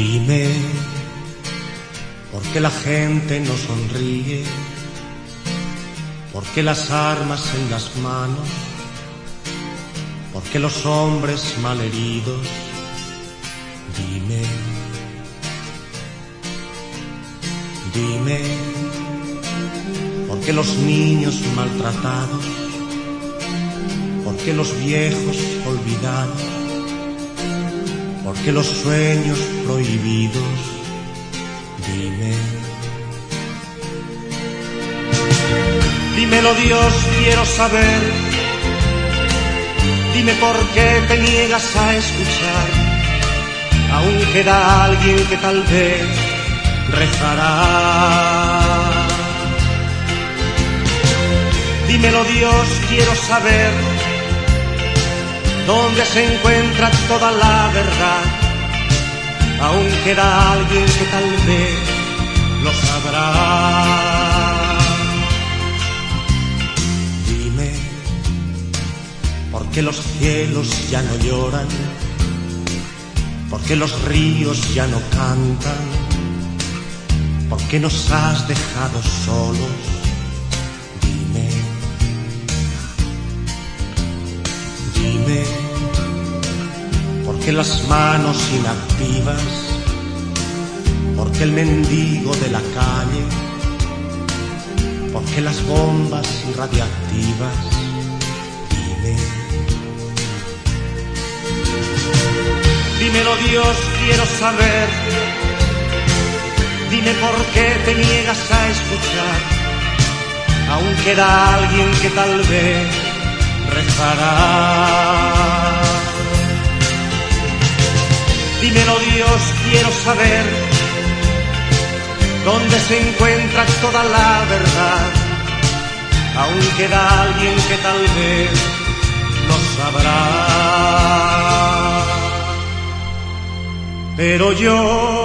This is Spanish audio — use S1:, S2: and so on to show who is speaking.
S1: Dime, ¿por qué la gente no sonríe? ¿Por qué las armas en las manos? ¿Por qué los hombres malheridos? Dime, dime, ¿por qué los niños maltratados? ¿Por qué los viejos olvidados? ¿Por qué los sueños prohibidos? Dime. Dímelo Dios, quiero saber. Dime por qué te niegas a escuchar. Aún queda alguien que tal vez rezará. Dímelo Dios, quiero saber dónde se encuentra toda la verdad. Aún queda alguien que tal vez lo sabrá. Dime, ¿por qué los cielos ya no lloran? ¿Por qué los ríos ya no cantan? ¿Por qué nos has dejado solos? ¿Por qué las manos inactivas? ¿Por qué el mendigo de la calle? ¿Por qué las bombas radiactivas? Dime. Dímelo Dios, quiero saber. Dime por qué te niegas a escuchar. Aún queda alguien que tal vez rezará. Quiero saber dónde se encuentra toda la verdad. Aún queda alguien que tal vez lo sabrá. Pero yo